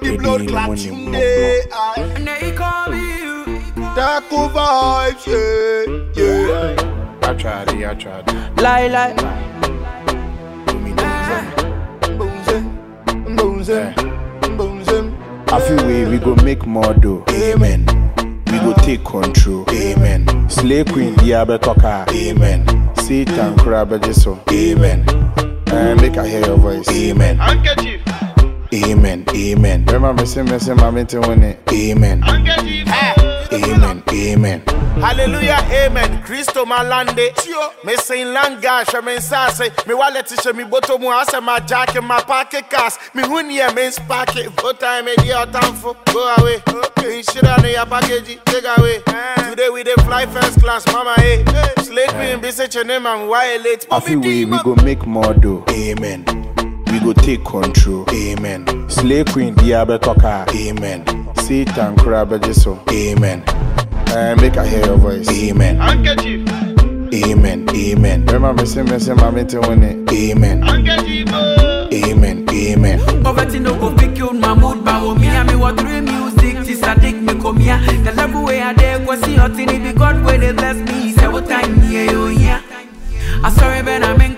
the Baby, blood you know clotting day. aye. And they call me you. Taco vibes, yeah, yeah. I tried it, I tried it. Lie, lie. Do me do Boom, boom, boom, I feel we we go make more do. Amen. We go take control. Amen. Slay queen, yeah, better talk. Amen. Satan, crab, so. Amen. And make I hear your voice. Amen. Handkerchief, Amen. Amen. Remember me say me say my mentor win it. Amen. Ah, amen. Amen. Hallelujah, amen. Kristo malande. Me sin langa, she me sase. Me wallet she me boto mu ase ma jacket ma pocket cast. Me hunye me spark it. What time me di for Go away. Okay, shit on your package. Take away. Ah. Today we dey fly first class, mama. Eh? Hey, slate me in busy name and why late. I we we go make more do. Amen. We go take control. Amen. Slay queen, talk. Amen. Satan, crab, so. Amen. And make I hear your voice. Amen. Handkerchief, Amen. Amen. Remember me say me say my mentor win it. Amen. handkerchief. Amen. Amen. Poverty no go pick you my mood, but when me and me what real music, this a dick me come here. The level way I dare go see in it, be God where they bless me. Say what time yeah yo yeah. I'm sorry ben I'm in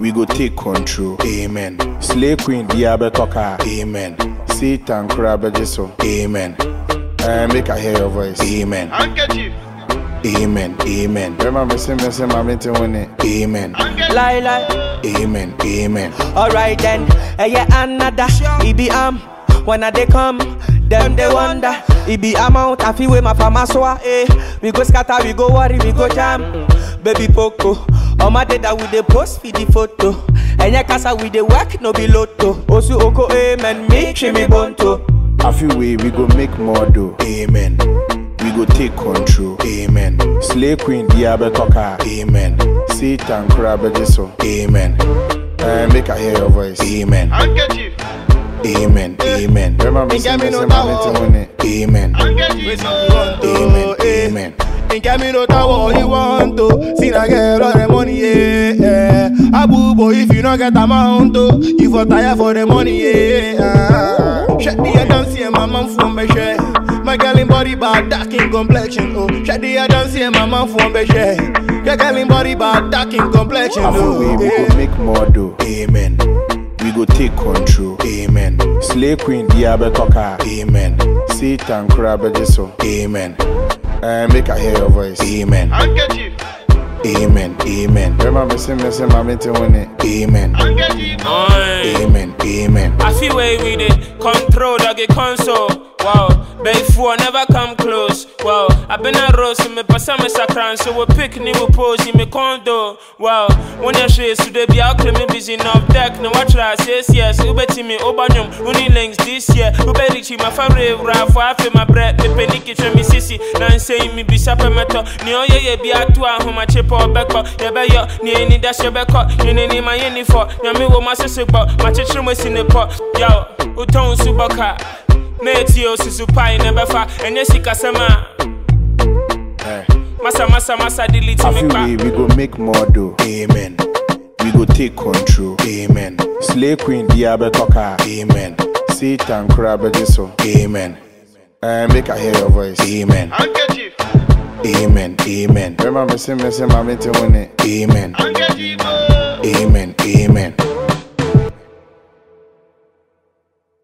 We go take control. Amen. Slay queen, yeah, better talk. Amen. Satan, crab, so. Amen. And make I hear your voice. Amen. Handkerchief, Amen. Amen. Remember me say me say my mentor win it. Amen. Lie, lie. Amen. Amen. Alright then, eh, yeah, another. It be am when I they come, them they wonder. It be amount, I feel with my farmer so eh. We go scatter, we go worry, we go jam. Baby Poco, on my day that we dey post for the photo. And yeah, casa with the work, no be lotto. Osu oko amen, me me bonto. I feel we we go make more do. Amen. We go take control. Amen. Slay queen, yeah, better talk. Amen. Satan, crab, so. Amen. And make I hear your voice. Amen. handkerchief, Amen. Amen. Remember me say me say my mentor win it. Amen. handkerchief. Amen. Amen. In Camino Tower, you want to see a girl all the money, yeah, yeah. Abu boy, if you not get amount to, you for tire for the money, yeah. The head down, see my mom from me share. My girl in body bad, dark in complexion, oh. The head down, see my mom from me share. Your girl in body bad, dark in complexion, I we oh. we yeah. go make more do. Amen. We go take control. Amen. Slay queen, better talk. Amen. Satan, crab, so. Amen. And make I hear your voice. Amen. Handkerchief, Amen. Amen. Remember say me say my mentor win it. Amen. handkerchief. Amen. Amen. I feel way with it. Control, I get console. Wow. Before never come close. Wow. I been a rose, me pass me sakran, so we pick ni we pose in me condo. Wow. When you share, so they be out me busy enough deck. No watch last, yes, yes. Me obanyum, uni links this year. Ube richi my favorite rap, I feel my breath. Me peniki tre me sissy. Nan say me be sap meto. Ni oye ye be atu a home chip or back up. Ye be yo, ni any dash ye back up. Ni ni my any for. Yami wo my sister, but my children was in the pot. Yo, uton subaka. Meti o susu pai never fa. Enye sikasema. Eh. Masa masa masa delete I me feel back. we, we go make more do. Amen. We go take control. Amen. Slay queen, yeah, better talk. Amen. Satan, crab, so. Amen. And make I hear your voice. Amen. Handkerchief, Amen. Amen. Remember me say me say my mentor win it. Amen. handkerchief. Amen. Amen.